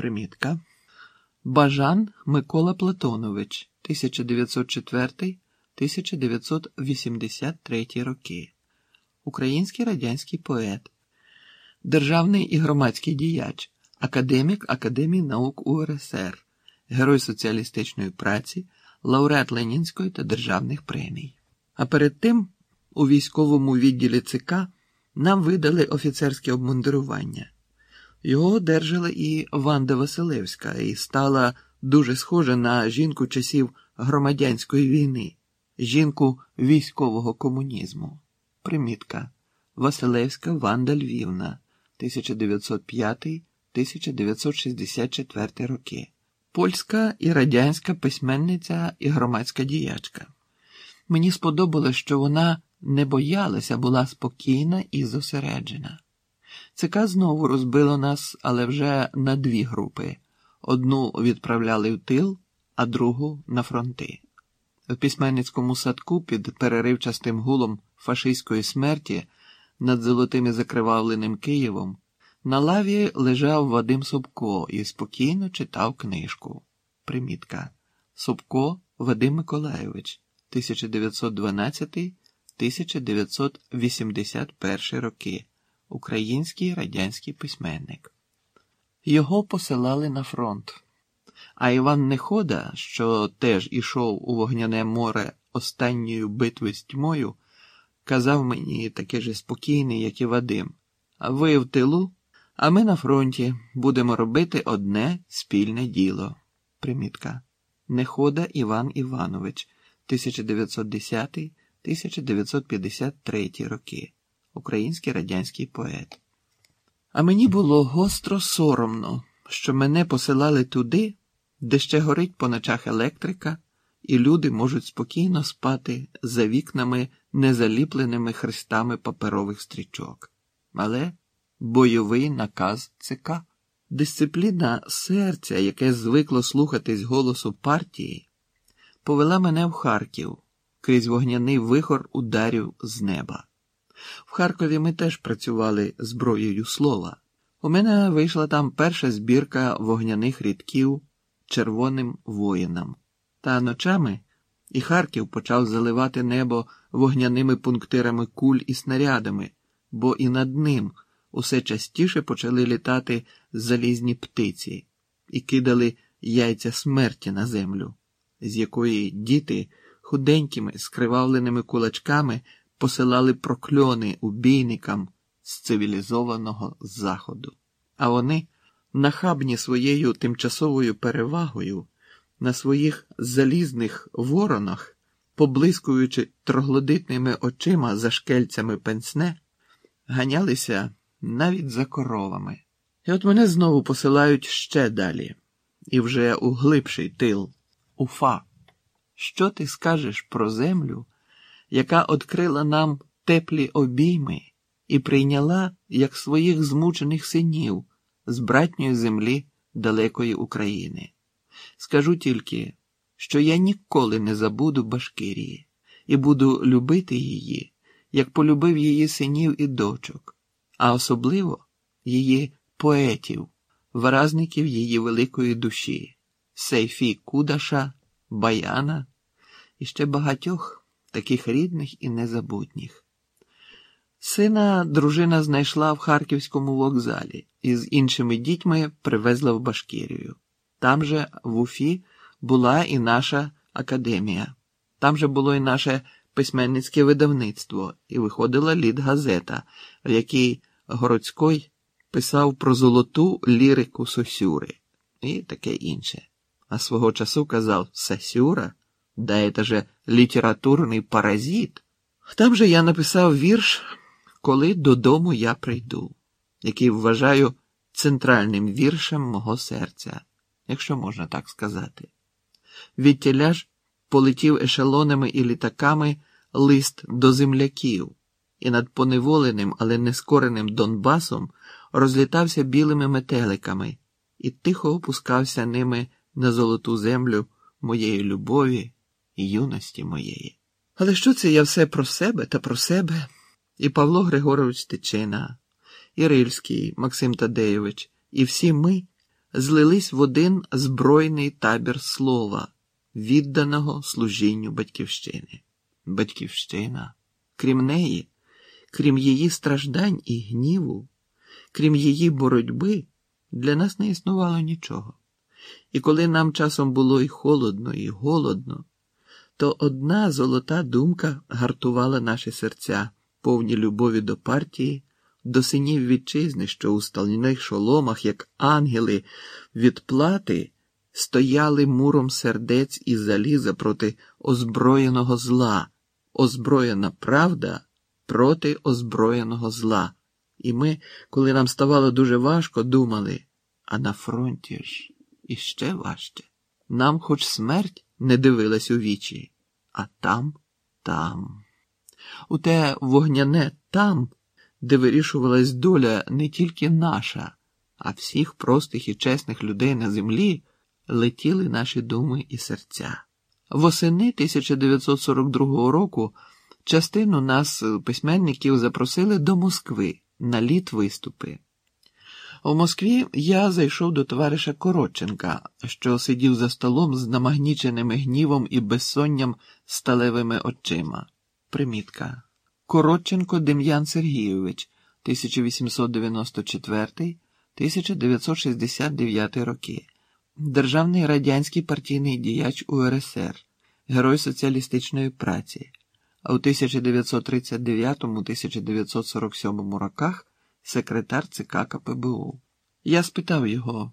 Примітка. Бажан Микола Платонович, 1904-1983 роки. Український радянський поет, державний і громадський діяч, академік Академії наук УРСР, Герой соціалістичної праці, лауреат Ленінської та державних премій. А перед тим у військовому відділі ЦК нам видали офіцерське обмундирування. Його одержала і Ванда Василевська і стала дуже схожа на жінку часів громадянської війни, жінку військового комунізму. Примітка Василевська Ванда Львівна, 1905-1964 роки. Польська і радянська письменниця і громадська діячка. Мені сподобалось, що вона не боялася, була спокійна і зосереджена. ЦК знову розбило нас, але вже на дві групи: одну відправляли в тил, а другу на фронти. В письменницькому садку під переривчастим гулом фашистської смерті над золотим і закривавленим Києвом на лаві лежав Вадим Собко і спокійно читав книжку. Примітка Собко Вадим Миколайович, 1912-1981 роки. Український радянський письменник. Його посилали на фронт. А Іван Нехода, що теж ішов у вогняне море останньою битви з тьмою, казав мені таке ж спокійний, як і Вадим. Ви в тилу, а ми на фронті будемо робити одне спільне діло. Примітка. Нехода Іван Іванович, 1910-1953 роки український радянський поет. А мені було гостро соромно, що мене посилали туди, де ще горить по ночах електрика, і люди можуть спокійно спати за вікнами незаліпленими хрестами паперових стрічок. Але бойовий наказ ЦК, дисципліна серця, яке звикло слухатись голосу партії, повела мене в Харків крізь вогняний вихор ударів з неба. В Харкові ми теж працювали зброєю слова. У мене вийшла там перша збірка вогняних рідків червоним воїнам. Та ночами і Харків почав заливати небо вогняними пунктирами куль і снарядами, бо і над ним усе частіше почали літати залізні птиці і кидали яйця смерті на землю, з якої діти худенькими скривавленими кулачками посилали прокльони убійникам з цивілізованого заходу, а вони, нахабні своєю тимчасовою перевагою, на своїх залізних воронах, поблискуючи троглодитними очима за шкельцями пенсне, ганялися навіть за коровами. І от мене знову посилають ще далі, і вже у глибший тил, уфа. Що ти скажеш про землю? Яка відкрила нам теплі обійми і прийняла як своїх змучених синів з братньої землі далекої України. Скажу тільки, що я ніколи не забуду Башкирії і буду любити її, як полюбив її синів і дочок, а особливо її поетів, виразників її великої душі, Сейфі Кудаша, Баяна і ще багатьох таких рідних і незабутніх. Сина дружина знайшла в харківському вокзалі і з іншими дітьми привезла в Башкірію. Там же в Уфі була і наша академія, там же було і наше письменницьке видавництво, і виходила літгазета, в якій Городський писав про золоту лірику Сосюри і таке інше. А свого часу казав Сосюра. Да это же літературний паразит. Там же я написав вірш, коли додому я прийду, який вважаю центральним віршем мого серця, якщо можна так сказати. Відтіля ж полетів ешелонами і літаками лист до земляків, і над поневоленим, але нескореним Донбасом розлітався білими метеликами і тихо опускався ними на золоту землю моєї любові юності моєї. Але що це я все про себе та про себе? І Павло Григорович Тичина, і Рильський Максим Тадеєвич, і всі ми злились в один збройний табір слова, відданого служінню батьківщини. Батьківщина, крім неї, крім її страждань і гніву, крім її боротьби, для нас не існувало нічого. І коли нам часом було і холодно, і голодно, то одна золота думка гартувала наші серця, повні любові до партії, до синів вітчизни, що у стальних шоломах, як ангели від плати, стояли муром сердець і заліза проти озброєного зла, озброєна правда проти озброєного зла. І ми, коли нам ставало дуже важко, думали, а на фронті ж іще важче. Нам хоч смерть не дивилась у вічі, а там, там. У те вогняне там, де вирішувалась доля не тільки наша, а всіх простих і чесних людей на землі, летіли наші думи і серця. Восени 1942 року частину нас, письменників, запросили до Москви на літ виступи. У Москві я зайшов до товариша Коротченка, що сидів за столом з намагніченими гнівом і безсонням сталевими очима. Примітка. Коротченко Дем'ян Сергійович, 1894-1969 роки. Державний радянський партійний діяч УРСР, Герой соціалістичної праці, а у 1939-1947 роках секретар ЦК КПБУ. Я спитав його,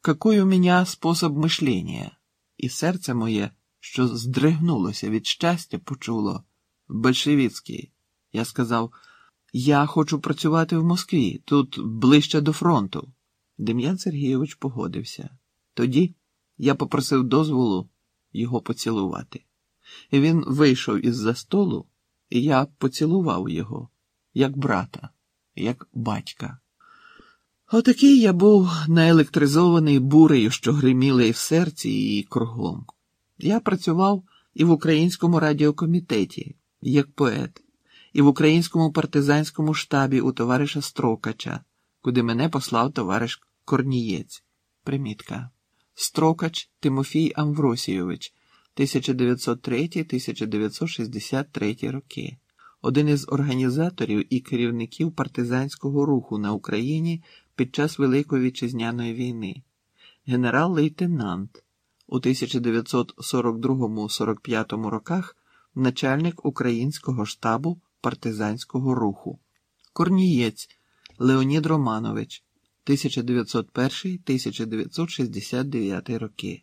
какой у меня способ мишлення, і серце моє, що здригнулося від щастя, почуло большевицький. Я сказав, я хочу працювати в Москві, тут ближче до фронту. Дем'ян Сергійович погодився. Тоді я попросив дозволу його поцілувати. Він вийшов із-за столу, і я поцілував його, як брата, як батька. Отакий я був наелектризований бурею, що гриміла і в серці, і кругом. Я працював і в українському радіокомітеті, як поет, і в українському партизанському штабі у товариша Строкача, куди мене послав товариш Корнієць. Примітка. Строкач Тимофій Амвросійович, 1903-1963 роки, один із організаторів і керівників партизанського руху на Україні під час Великої Вітчизняної війни, генерал-лейтенант. У 1942-45 роках, начальник українського штабу партизанського руху, Корнієць Леонід Романович, 1901-1969 роки.